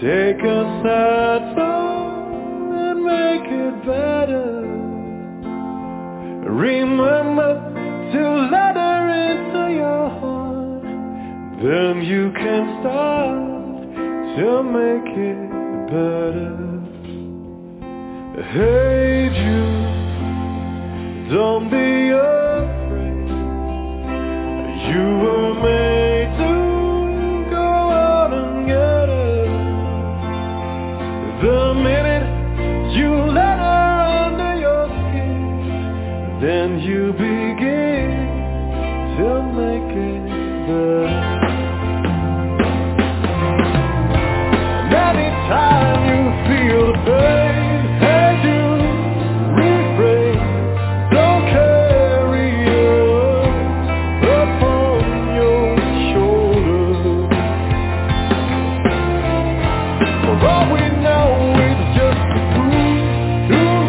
Take a sad song and make it better. Remember to let her into your heart. Then you can start to make it better. Hey you, don't be afraid. You were made. Know, it's just a fool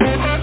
Bye.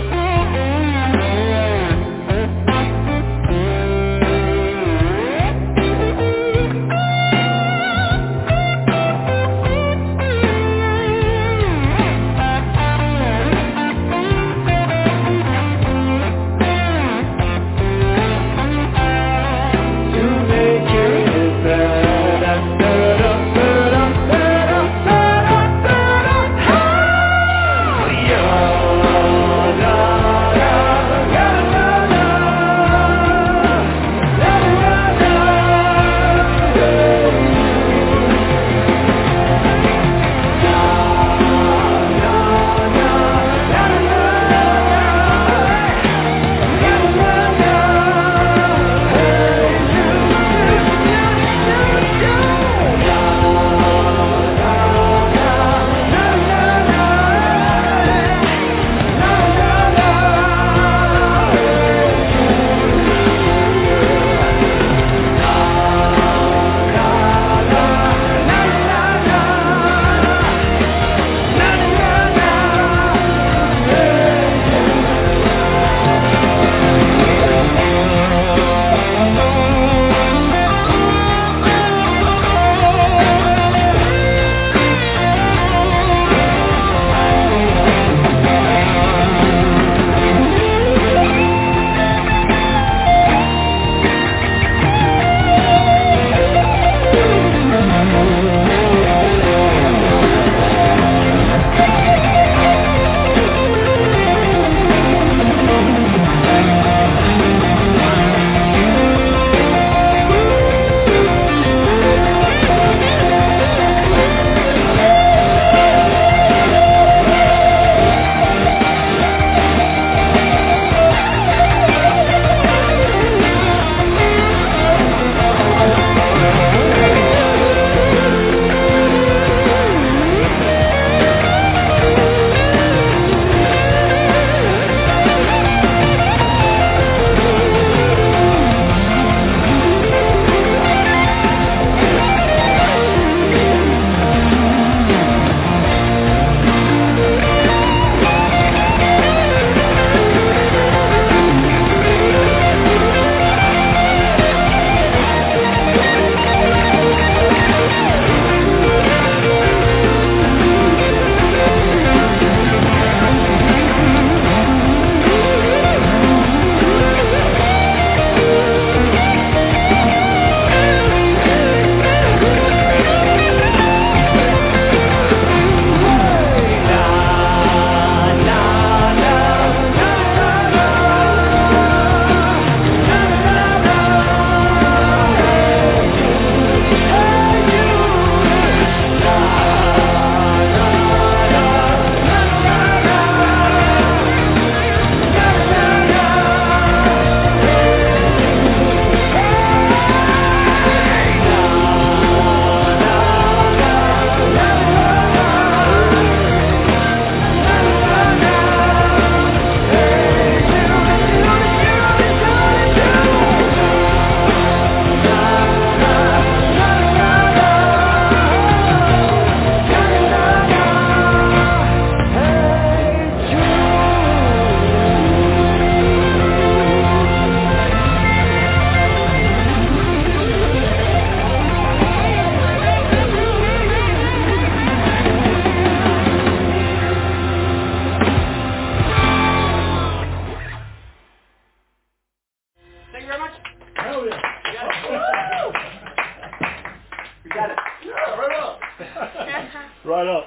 Right up.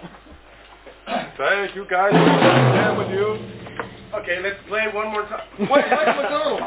Thank you guys. Stand with you. Okay, let's play one more time. Wait, wait, McDonald.